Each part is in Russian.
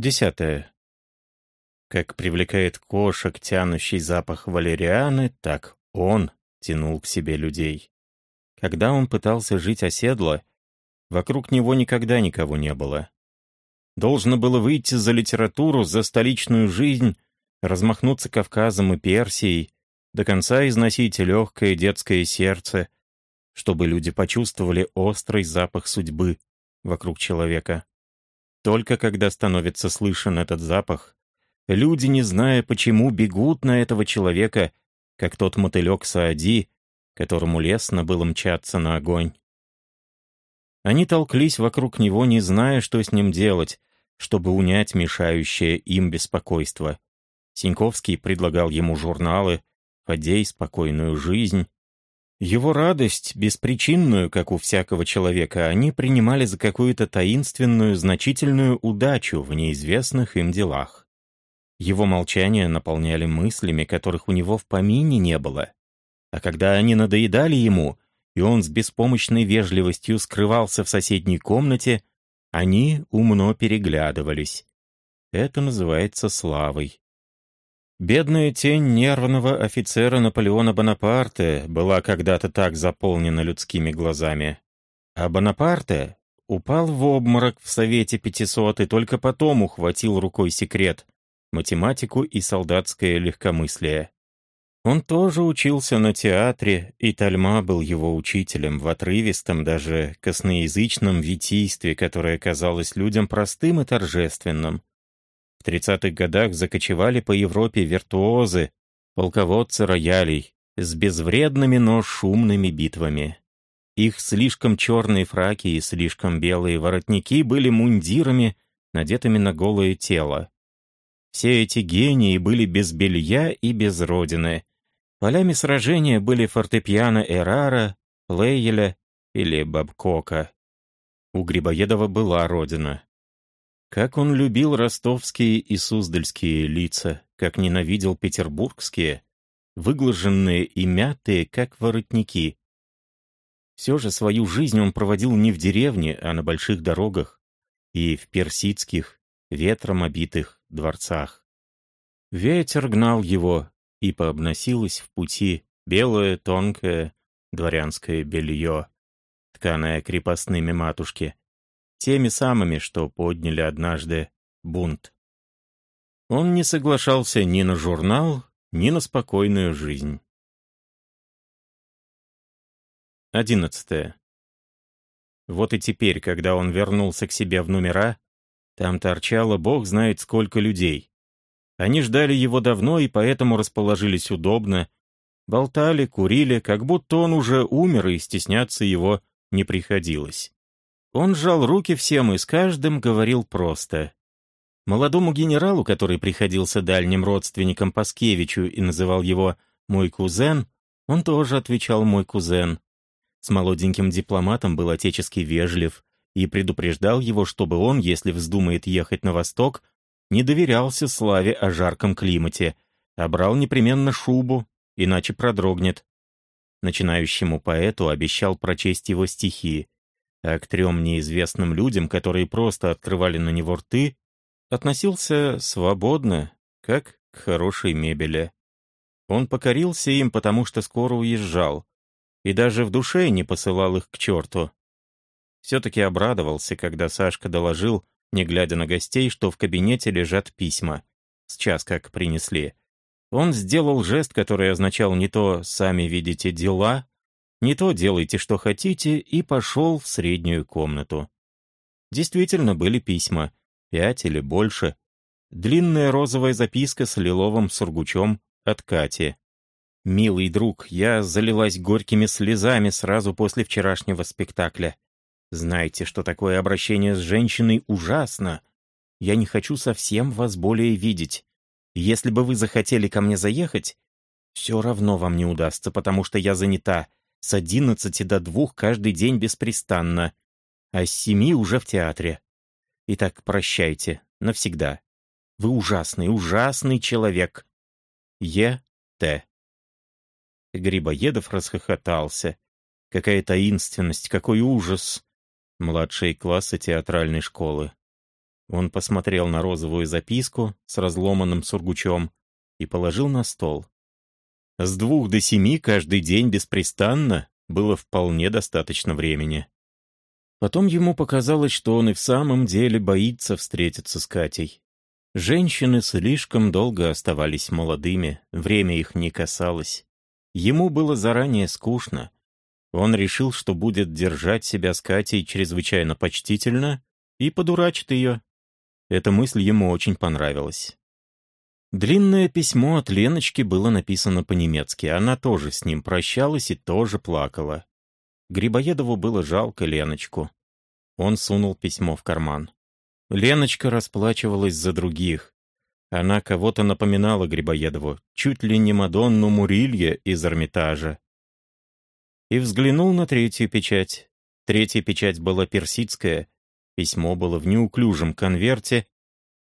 Десятое. Как привлекает кошек тянущий запах валерианы, так он тянул к себе людей. Когда он пытался жить оседло, вокруг него никогда никого не было. Должно было выйти за литературу, за столичную жизнь, размахнуться Кавказом и Персией, до конца износить легкое детское сердце, чтобы люди почувствовали острый запах судьбы вокруг человека. Только когда становится слышен этот запах, люди, не зная почему, бегут на этого человека, как тот мотылек Саади, которому лестно было мчаться на огонь. Они толклись вокруг него, не зная, что с ним делать, чтобы унять мешающее им беспокойство. Синьковский предлагал ему журналы, «Фадей. Спокойную жизнь». Его радость, беспричинную, как у всякого человека, они принимали за какую-то таинственную, значительную удачу в неизвестных им делах. Его молчание наполняли мыслями, которых у него в помине не было. А когда они надоедали ему, и он с беспомощной вежливостью скрывался в соседней комнате, они умно переглядывались. Это называется славой. Бедная тень нервного офицера Наполеона Бонапарте была когда-то так заполнена людскими глазами. А Бонапарте упал в обморок в Совете 500 и только потом ухватил рукой секрет — математику и солдатское легкомыслие. Он тоже учился на театре, и Тальма был его учителем в отрывистом, даже косноязычном витийстве, которое казалось людям простым и торжественным. В 30-х годах закочевали по Европе виртуозы, полководцы роялей, с безвредными, но шумными битвами. Их слишком черные фраки и слишком белые воротники были мундирами, надетыми на голое тело. Все эти гении были без белья и без родины, Полями сражения были фортепиано Эрара, Лейеля или Бабкока. У Грибоедова была родина. Как он любил ростовские и суздальские лица, как ненавидел петербургские, выглаженные и мятые, как воротники. Все же свою жизнь он проводил не в деревне, а на больших дорогах и в персидских, ветром обитых дворцах. Ветер гнал его, и пообносилось в пути белое тонкое дворянское белье, тканое крепостными матушки, теми самыми, что подняли однажды бунт. Он не соглашался ни на журнал, ни на спокойную жизнь. Одиннадцатое. Вот и теперь, когда он вернулся к себе в номера, там торчало бог знает сколько людей. Они ждали его давно и поэтому расположились удобно, болтали, курили, как будто он уже умер и стесняться его не приходилось. Он сжал руки всем и с каждым говорил просто. Молодому генералу, который приходился дальним родственником Паскевичу и называл его «мой кузен», он тоже отвечал «мой кузен». С молоденьким дипломатом был отечески вежлив и предупреждал его, чтобы он, если вздумает ехать на восток, не доверялся славе о жарком климате, а брал непременно шубу, иначе продрогнет. Начинающему поэту обещал прочесть его стихи, а к трем неизвестным людям, которые просто открывали на него рты, относился свободно, как к хорошей мебели. Он покорился им, потому что скоро уезжал, и даже в душе не посылал их к черту. Все-таки обрадовался, когда Сашка доложил, не глядя на гостей, что в кабинете лежат письма. Сейчас как принесли. Он сделал жест, который означал не то «сами видите дела», не то «делайте, что хотите», и пошел в среднюю комнату. Действительно были письма, пять или больше. Длинная розовая записка с лиловым сургучом от Кати. «Милый друг, я залилась горькими слезами сразу после вчерашнего спектакля. Знайте, что такое обращение с женщиной ужасно. Я не хочу совсем вас более видеть. Если бы вы захотели ко мне заехать, все равно вам не удастся, потому что я занята с одиннадцати до двух каждый день беспрестанно, а с семи уже в театре. Итак, прощайте, навсегда. Вы ужасный, ужасный человек. Е. Т. Грибоедов расхохотался. Какая таинственность, какой ужас! младшие классы театральной школы. Он посмотрел на розовую записку с разломанным сургучом и положил на стол. С двух до семи каждый день беспрестанно было вполне достаточно времени. Потом ему показалось, что он и в самом деле боится встретиться с Катей. Женщины слишком долго оставались молодыми, время их не касалось. Ему было заранее скучно. Он решил, что будет держать себя с Катей чрезвычайно почтительно и подурачит ее. Эта мысль ему очень понравилась. Длинное письмо от Леночки было написано по-немецки. Она тоже с ним прощалась и тоже плакала. Грибоедову было жалко Леночку. Он сунул письмо в карман. Леночка расплачивалась за других. Она кого-то напоминала Грибоедову, чуть ли не Мадонну Мурилье из Эрмитажа. И взглянул на третью печать. Третья печать была персидская, письмо было в неуклюжем конверте,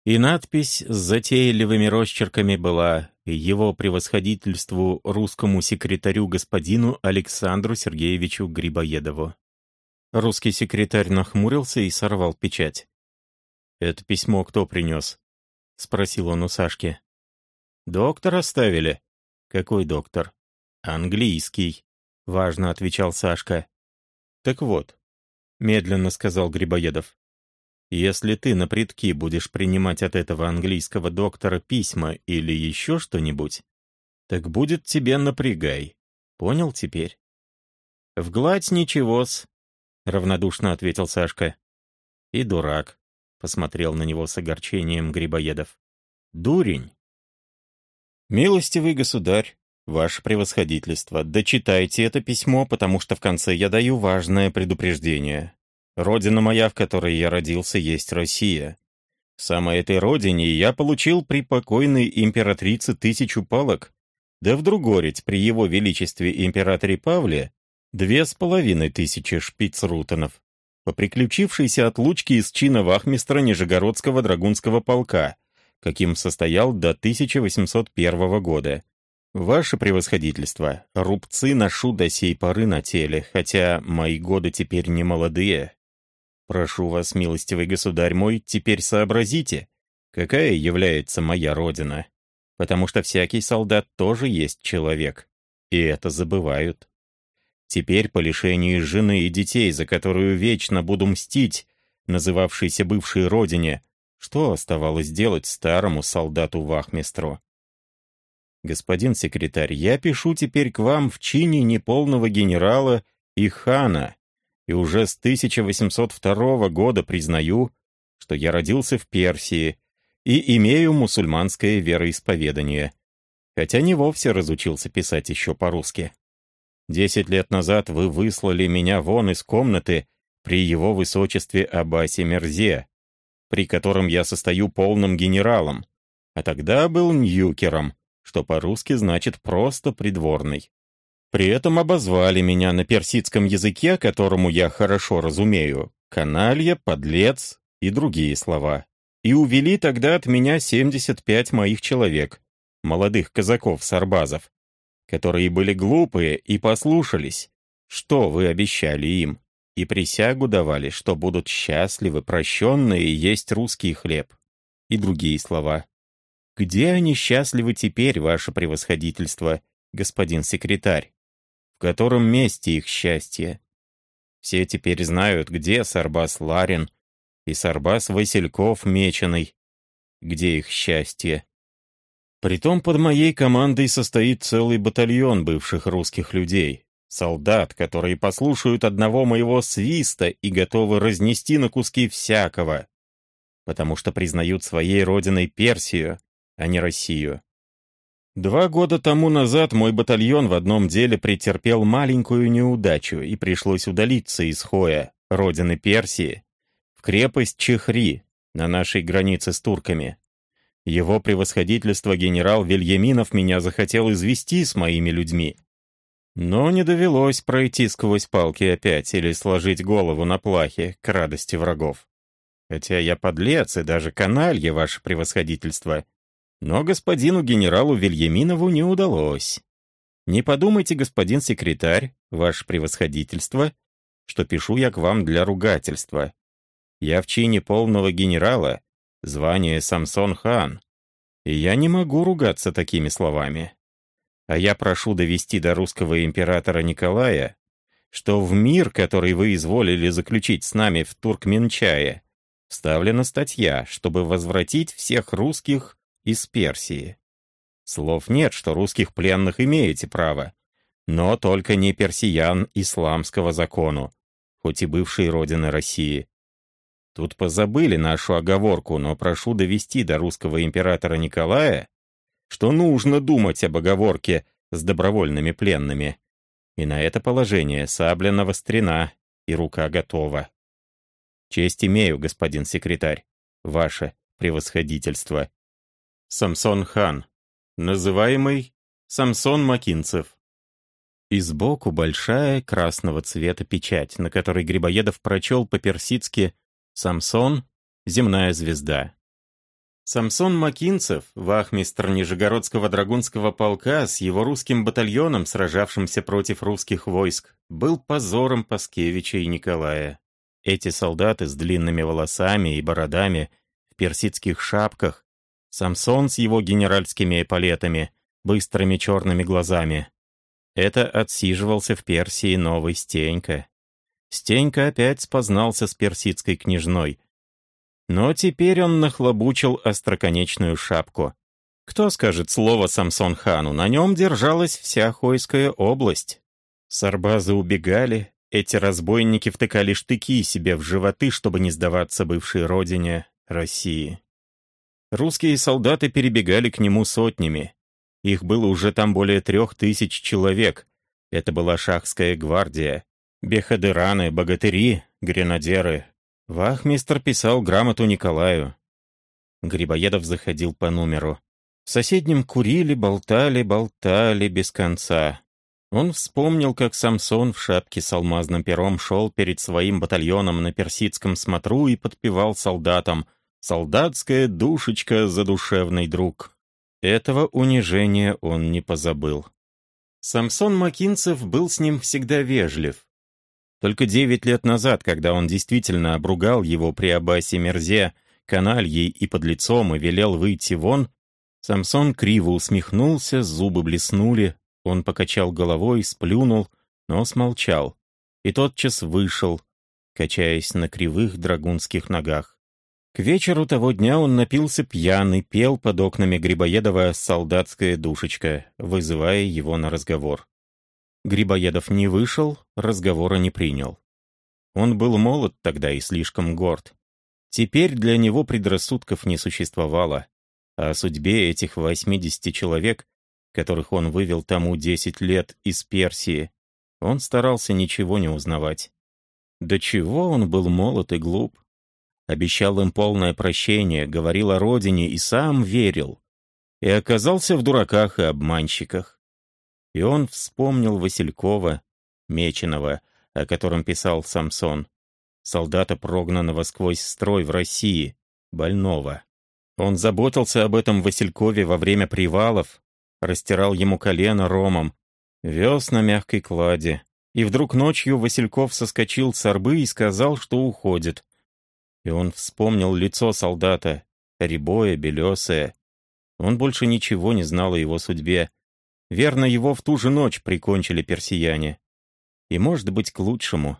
и надпись с затейливыми росчерками была «Его превосходительству русскому секретарю господину Александру Сергеевичу Грибоедову». Русский секретарь нахмурился и сорвал печать. «Это письмо кто принес?» — спросил он у Сашки. «Доктор оставили». «Какой доктор?» «Английский», — важно отвечал Сашка. «Так вот», — медленно сказал Грибоедов, если ты на предки будешь принимать от этого английского доктора письма или еще что-нибудь, так будет тебе напрягай. Понял теперь? «Вгладь ничего-с», — равнодушно ответил Сашка. «И дурак», — посмотрел на него с огорчением Грибоедов. «Дурень». «Милостивый государь, ваше превосходительство, дочитайте это письмо, потому что в конце я даю важное предупреждение. Родина моя, в которой я родился, есть Россия. В самой этой родине я получил при покойной императрице тысячу палок, да в Другорить при его величестве императоре Павле две с половиной тысячи шпицрутонов, по приключившейся отлучке из чина вахмистра Нижегородского драгунского полка, каким состоял до 1801 года. Ваше превосходительство, рубцы ношу до сей поры на теле, хотя мои годы теперь не молодые, Прошу вас, милостивый государь мой, теперь сообразите, какая является моя родина. Потому что всякий солдат тоже есть человек. И это забывают. Теперь по лишению жены и детей, за которую вечно буду мстить, называвшейся бывшей родине, что оставалось делать старому солдату-вахмистру? Господин секретарь, я пишу теперь к вам в чине неполного генерала и хана, и уже с 1802 года признаю, что я родился в Персии и имею мусульманское вероисповедание, хотя не вовсе разучился писать еще по-русски. Десять лет назад вы выслали меня вон из комнаты при его высочестве Аббасе Мерзе, при котором я состою полным генералом, а тогда был ньюкером, что по-русски значит просто придворный. При этом обозвали меня на персидском языке, которому я хорошо разумею, каналья, подлец и другие слова. И увели тогда от меня 75 моих человек, молодых казаков-сарбазов, которые были глупые и послушались, что вы обещали им, и присягу давали, что будут счастливы, прощенные есть русский хлеб. И другие слова. Где они счастливы теперь, ваше превосходительство, господин секретарь? В котором месте их счастье. Все теперь знают, где Сарбас Ларин и Сарбас Васильков Меченый, где их счастье. Притом под моей командой состоит целый батальон бывших русских людей, солдат, которые послушают одного моего свиста и готовы разнести на куски всякого, потому что признают своей родиной Персию, а не Россию. Два года тому назад мой батальон в одном деле претерпел маленькую неудачу и пришлось удалиться из Хоя, родины Персии, в крепость Чехри, на нашей границе с турками. Его превосходительство генерал Вильяминов меня захотел извести с моими людьми. Но не довелось пройти сквозь палки опять или сложить голову на плахе к радости врагов. Хотя я подлец и даже каналье, ваше превосходительство — но господину генералу Вильяминову не удалось. Не подумайте, господин секретарь, ваше превосходительство, что пишу я к вам для ругательства. Я в чине полного генерала звание Самсон-хан, и я не могу ругаться такими словами. А я прошу довести до русского императора Николая, что в мир, который вы изволили заключить с нами в Туркменчае, вставлена статья, чтобы возвратить всех русских из Персии. Слов нет, что русских пленных имеете право, но только не персиян исламского закону, хоть и бывшей родины России. Тут позабыли нашу оговорку, но прошу довести до русского императора Николая, что нужно думать об оговорке с добровольными пленными. И на это положение сабля навострена и рука готова. Честь имею, господин секретарь. Ваше превосходительство. Самсон хан, называемый Самсон Макинцев. И сбоку большая красного цвета печать, на которой Грибоедов прочел по-персидски «Самсон — земная звезда». Самсон Макинцев, вахмистр Нижегородского драгунского полка с его русским батальоном, сражавшимся против русских войск, был позором Паскевича и Николая. Эти солдаты с длинными волосами и бородами, в персидских шапках, Самсон с его генеральскими эполетами, быстрыми черными глазами. Это отсиживался в Персии новый Стенька. Стенька опять спознался с персидской княжной — но теперь он нахлобучил остроконечную шапку. Кто скажет слово Самсон хану? На нем держалась вся Хойская область. Сарбазы убегали, эти разбойники втыкали штыки себе в животы, чтобы не сдаваться бывшей родине России. Русские солдаты перебегали к нему сотнями. Их было уже там более трех тысяч человек. Это была шахская гвардия. Бехадыраны, богатыри, гренадеры, Вахмистр писал грамоту Николаю. Грибоедов заходил по номеру. В соседнем курили, болтали, болтали без конца. Он вспомнил, как Самсон в шапке с алмазным пером шел перед своим батальоном на персидском смотру и подпевал солдатам «Солдатская душечка, задушевный друг». Этого унижения он не позабыл. Самсон Макинцев был с ним всегда вежлив. Только девять лет назад, когда он действительно обругал его при Аббасе Мерзе, канальей и подлецом и велел выйти вон, Самсон криво усмехнулся, зубы блеснули, он покачал головой, сплюнул, но смолчал, и тотчас вышел, качаясь на кривых драгунских ногах. К вечеру того дня он напился пьяный, пел под окнами Грибоедова солдатская душечка, вызывая его на разговор. Грибоедов не вышел, разговора не принял. Он был молод тогда и слишком горд. Теперь для него предрассудков не существовало. О судьбе этих 80 человек, которых он вывел тому 10 лет из Персии, он старался ничего не узнавать. До чего он был молод и глуп. Обещал им полное прощение, говорил о родине и сам верил. И оказался в дураках и обманщиках. И он вспомнил Василькова, Меченого, о котором писал Самсон, солдата, прогнанного сквозь строй в России, больного. Он заботился об этом Василькове во время привалов, растирал ему колено ромом, вез на мягкой кладе. И вдруг ночью Васильков соскочил с орбы и сказал, что уходит. И он вспомнил лицо солдата, рябое, белесое. Он больше ничего не знал о его судьбе, Верно, его в ту же ночь прикончили персияне. И, может быть, к лучшему.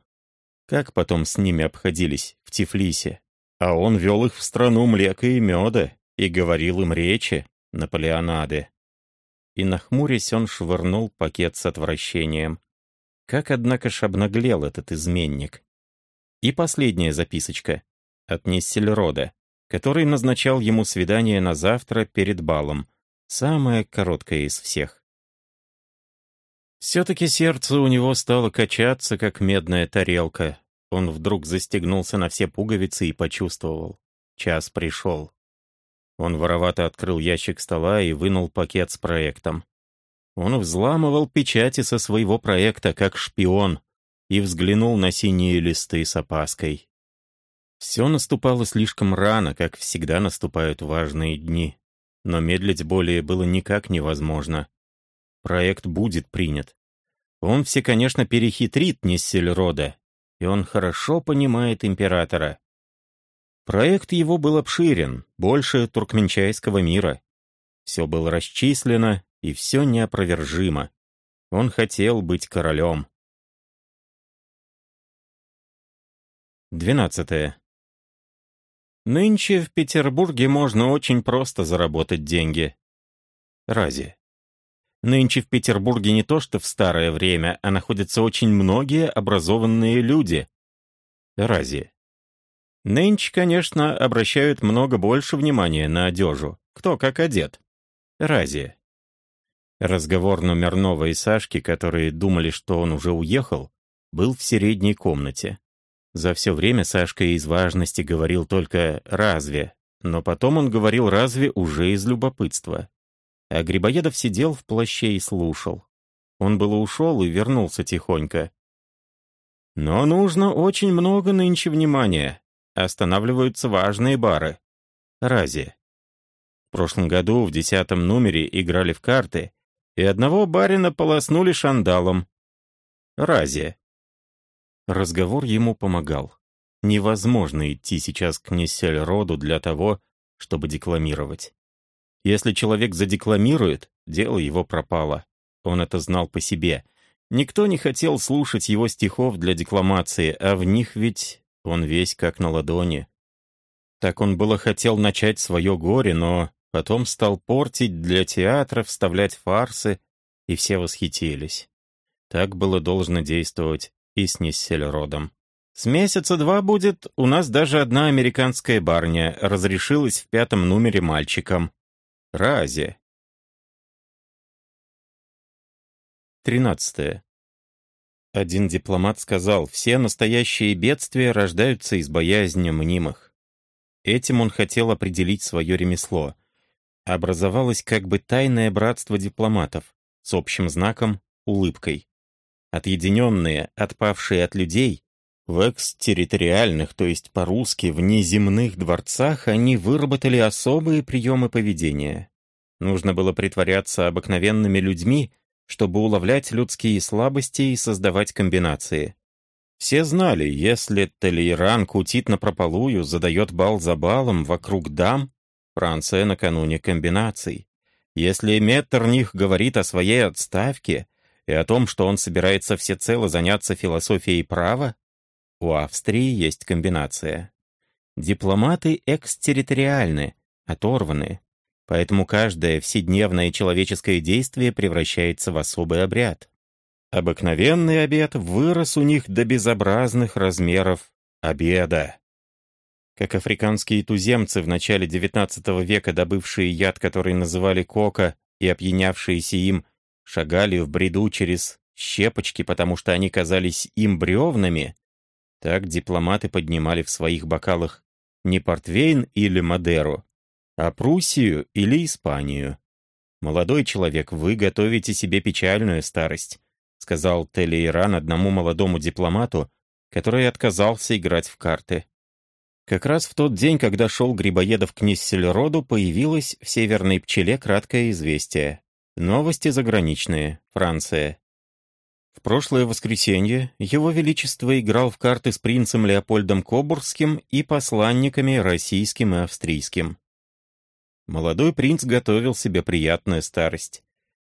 Как потом с ними обходились в Тифлисе? А он вел их в страну млека и меда и говорил им речи, Наполеонаде. И, нахмурясь, он швырнул пакет с отвращением. Как, однако ж, обнаглел этот изменник. И последняя записочка от Нессельрода, который назначал ему свидание на завтра перед балом, самая короткая из всех. Все-таки сердце у него стало качаться, как медная тарелка. Он вдруг застегнулся на все пуговицы и почувствовал. Час пришел. Он воровато открыл ящик стола и вынул пакет с проектом. Он взламывал печати со своего проекта, как шпион, и взглянул на синие листы с опаской. Все наступало слишком рано, как всегда наступают важные дни. Но медлить более было никак невозможно. Проект будет принят. Он все, конечно, перехитрит Нессельрода, и он хорошо понимает императора. Проект его был обширен, больше туркменчайского мира. Все было расчислено, и все неопровержимо. Он хотел быть королем. 12. Нынче в Петербурге можно очень просто заработать деньги. Рази. Нынче в Петербурге не то что в старое время, а находятся очень многие образованные люди. Рази. Нынче, конечно, обращают много больше внимания на одежу. Кто как одет. Рази. Разговор номер Нова и Сашки, которые думали, что он уже уехал, был в средней комнате. За все время Сашка из важности говорил только «разве», но потом он говорил «разве» уже из любопытства. А Грибоедов сидел в плаще и слушал. Он было ушел и вернулся тихонько. Но нужно очень много нынче внимания. Останавливаются важные бары. Рази. В прошлом году в десятом номере играли в карты, и одного барина полоснули шандалом. Рази. Разговор ему помогал. Невозможно идти сейчас к Нессельроду для того, чтобы декламировать. Если человек задекламирует, дело его пропало. Он это знал по себе. Никто не хотел слушать его стихов для декламации, а в них ведь он весь как на ладони. Так он было хотел начать свое горе, но потом стал портить для театра, вставлять фарсы, и все восхитились. Так было должно действовать и с Ниссельродом. С месяца два будет, у нас даже одна американская барня разрешилась в пятом номере мальчикам. Разе. Тринадцатое. Один дипломат сказал, все настоящие бедствия рождаются из боязни мнимых. Этим он хотел определить свое ремесло. Образовалось как бы тайное братство дипломатов с общим знаком — улыбкой. Отъединенные, отпавшие от людей, в экстерриториальных, то есть по-русски, внеземных дворцах они выработали особые приемы поведения. Нужно было притворяться обыкновенными людьми, чтобы уловлять людские слабости и создавать комбинации. Все знали, если Толейран кутит напропалую, задает бал за балом вокруг дам, Франция накануне комбинаций. Если Меттерних говорит о своей отставке, и о том, что он собирается всецело заняться философией права, у Австрии есть комбинация. Дипломаты экстерриториальны, оторваны, поэтому каждое вседневное человеческое действие превращается в особый обряд. Обыкновенный обед вырос у них до безобразных размеров обеда. Как африканские туземцы в начале XIX века, добывшие яд, который называли кока, и опьянявшиеся им, шагали в бреду через щепочки, потому что они казались им бревнами, так дипломаты поднимали в своих бокалах не портвейн или Мадеру, а Пруссию или Испанию. «Молодой человек, вы готовите себе печальную старость», сказал Телейран одному молодому дипломату, который отказался играть в карты. Как раз в тот день, когда шел Грибоедов к Ниссельроду, появилось в «Северной пчеле» краткое известие. Новости заграничные. Франция. В прошлое воскресенье Его Величество играл в карты с принцем Леопольдом Кобурским и посланниками российским и австрийским. Молодой принц готовил себе приятную старость,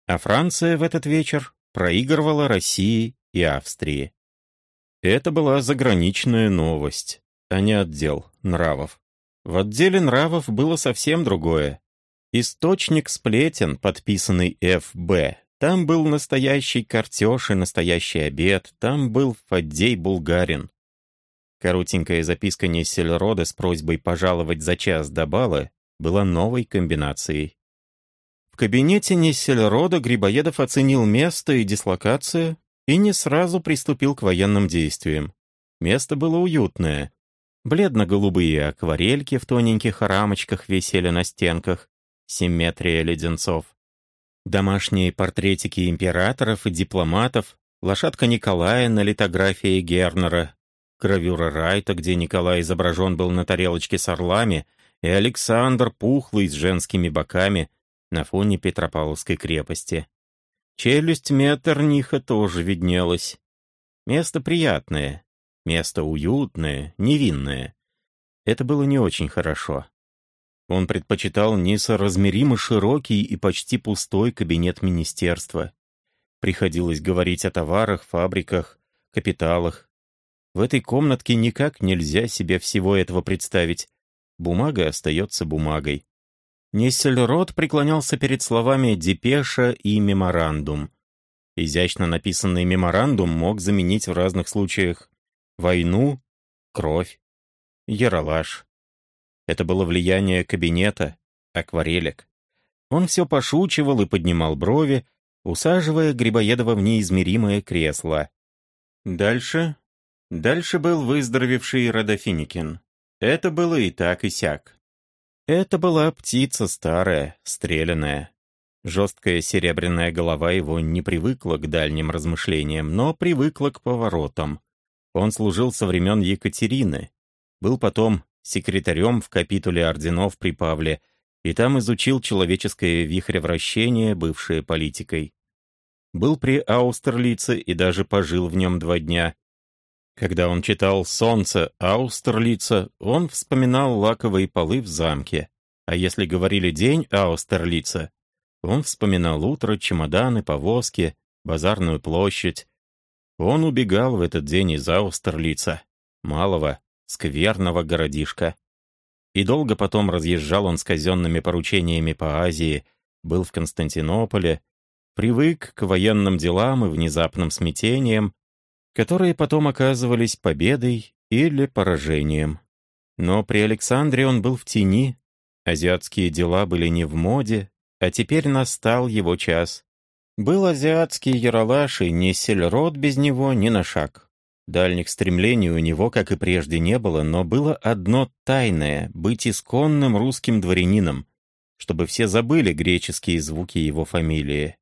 а Франция в этот вечер проигрывала России и Австрии. Это была заграничная новость, а не отдел нравов. В отделе нравов было совсем другое. Источник сплетен, подписанный Ф.Б. Там был настоящий картеж и настоящий обед, там был Фаддей Булгарин. Коротенькая записка Нессельрода с просьбой пожаловать за час до бала была новой комбинацией. В кабинете Нессельрода Грибоедов оценил место и дислокацию и не сразу приступил к военным действиям. Место было уютное. Бледно-голубые акварельки в тоненьких рамочках висели на стенках, симметрия леденцов. Домашние портретики императоров и дипломатов, лошадка Николая на литографии Гернера, гравюра Райта, где Николай изображен был на тарелочке с орлами, и Александр пухлый с женскими боками на фоне Петропавловской крепости. Челюсть Меттерниха тоже виднелась. Место приятное, место уютное, невинное. Это было не очень хорошо. Он предпочитал несоразмеримо широкий и почти пустой кабинет министерства. Приходилось говорить о товарах, фабриках, капиталах. В этой комнатке никак нельзя себе всего этого представить. Бумага остается бумагой. Нессельрод преклонялся перед словами «депеша» и «меморандум». Изящно написанный меморандум мог заменить в разных случаях войну, кровь, яролаж. Это было влияние кабинета, акварелек. Он все пошучивал и поднимал брови, усаживая Грибоедова в неизмеримое кресло. Дальше? Дальше был выздоровевший Родофиникин. Это было и так, и сяк. Это была птица старая, стреляная. Жесткая серебряная голова его не привыкла к дальним размышлениям, но привыкла к поворотам. Он служил со времен Екатерины, был потом секретарем в капитуле орденов при Павле, и там изучил человеческое вихревращение, бывшее политикой. Был при Аустерлице и даже пожил в нем два дня, когда он читал «Солнце Аустерлица», он вспоминал лаковые полы в замке. А если говорили «День Аустерлица», он вспоминал утро, чемоданы, повозки, базарную площадь. Он убегал в этот день из Аустерлица, малого, скверного городишка. И долго потом разъезжал он с казенными поручениями по Азии, был в Константинополе, привык к военным делам и внезапным смятениям, которые потом оказывались победой или поражением. Но при Александре он был в тени, азиатские дела были не в моде, а теперь настал его час. Был азиатский яралаш, и ни сельрод без него ни на шаг. Дальних стремлений у него, как и прежде, не было, но было одно тайное — быть исконным русским дворянином, чтобы все забыли греческие звуки его фамилии.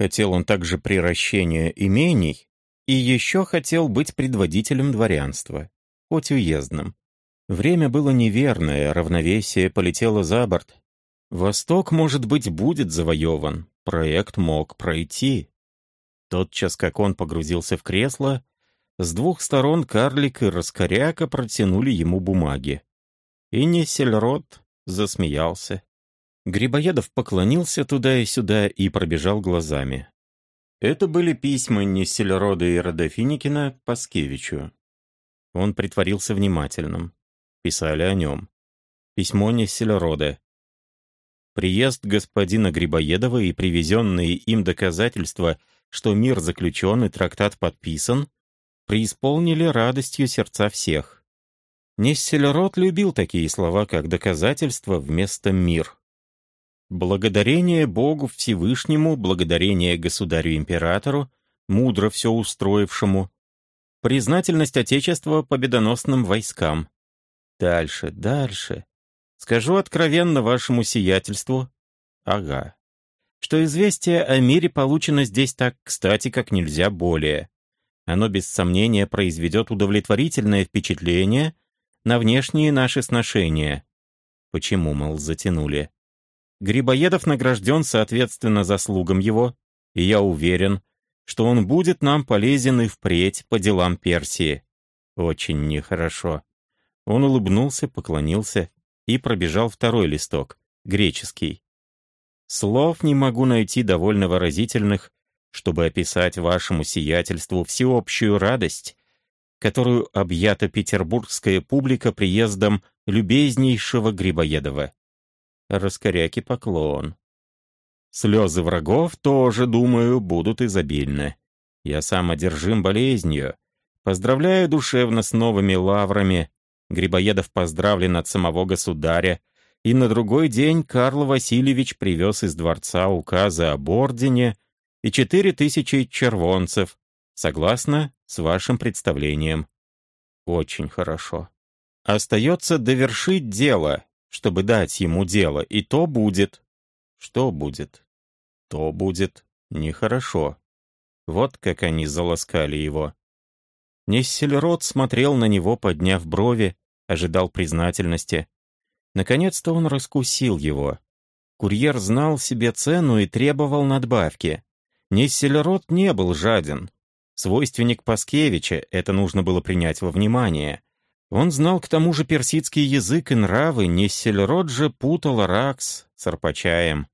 Хотел он также приращения имений, и еще хотел быть предводителем дворянства, хоть уездным. Время было неверное, равновесие полетело за борт. Восток, может быть, будет завоеван, проект мог пройти. Тотчас, как он погрузился в кресло, с двух сторон карлик и раскоряка протянули ему бумаги. И Несельрод засмеялся. Грибоедов поклонился туда и сюда и пробежал глазами. Это были письма Нессельрода и Родофиникина Паскевичу. Он притворился внимательным. Писали о нем. Письмо Нессельрода. Приезд господина Грибоедова и привезенные им доказательства, что мир заключен и трактат подписан, преисполнили радостью сердца всех. Нессельрод любил такие слова, как доказательство вместо мир. Благодарение Богу Всевышнему, благодарение государю-императору, мудро все устроившему, признательность Отечества победоносным войскам. Дальше, дальше. Скажу откровенно вашему сиятельству. Ага. Что известие о мире получено здесь так кстати, как нельзя более. Оно без сомнения произведет удовлетворительное впечатление на внешние наши сношения. Почему, мол, затянули? Грибоедов награжден соответственно заслугам его, и я уверен, что он будет нам полезен и впредь по делам Персии. Очень нехорошо. Он улыбнулся, поклонился и пробежал второй листок, греческий. Слов не могу найти довольно выразительных, чтобы описать вашему сиятельству всеобщую радость, которую объята петербургская публика приездом любезнейшего Грибоедова. Раскоряки поклон. Слезы врагов тоже, думаю, будут изобильны. Я сам одержим болезнью. Поздравляю душевно с новыми лаврами. Грибоедов поздравлен от самого государя. И на другой день Карл Васильевич привез из дворца указы об ордене и четыре тысячи червонцев, согласно с вашим представлением. Очень хорошо. Остается довершить дело, чтобы дать ему дело, и то будет. Что будет? То будет нехорошо. Вот как они заласкали его. Нессельрод смотрел на него, подняв брови, ожидал признательности. Наконец-то он раскусил его. Курьер знал себе цену и требовал надбавки. Нессельрод не был жаден. Свойственник Паскевича, это нужно было принять во внимание. Он знал к тому же персидский язык и нравы, Нессельрод же путал Ракс с Арпачаем.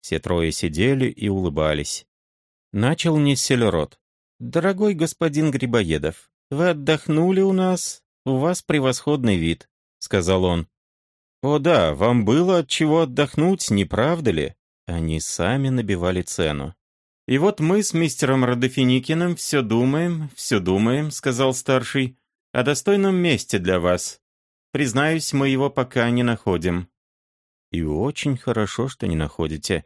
Все трое сидели и улыбались. Начал Нессельрод. «Дорогой господин Грибоедов, вы отдохнули у нас? У вас превосходный вид», — сказал он. «О да, вам было от чего отдохнуть, не правда ли?» Они сами набивали цену. «И вот мы с мистером Родофиникиным все думаем, все думаем», — сказал старший, — «о достойном месте для вас. Признаюсь, мы его пока не находим». «И очень хорошо, что не находите.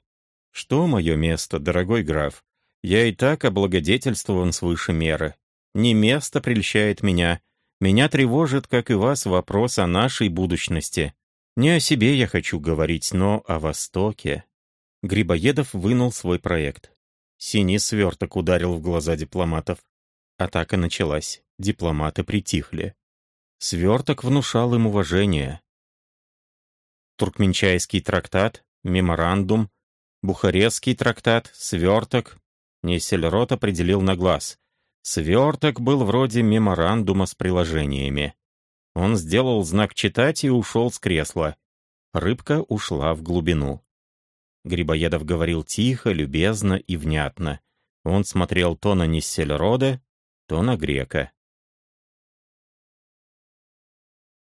Что мое место, дорогой граф? Я и так облагодетельствован свыше меры. Не место прельщает меня. Меня тревожит, как и вас, вопрос о нашей будущности. Не о себе я хочу говорить, но о Востоке». Грибоедов вынул свой проект. Синий сверток ударил в глаза дипломатов. Атака началась. Дипломаты притихли. Сверток внушал им уважение. Туркменчайский трактат, меморандум, Бухарестский трактат, сверток. Несельрот определил на глаз. Сверток был вроде меморандума с приложениями. Он сделал знак «читать» и ушел с кресла. Рыбка ушла в глубину. Грибоедов говорил тихо, любезно и внятно. Он смотрел то на Ниссельрода, то на Грека.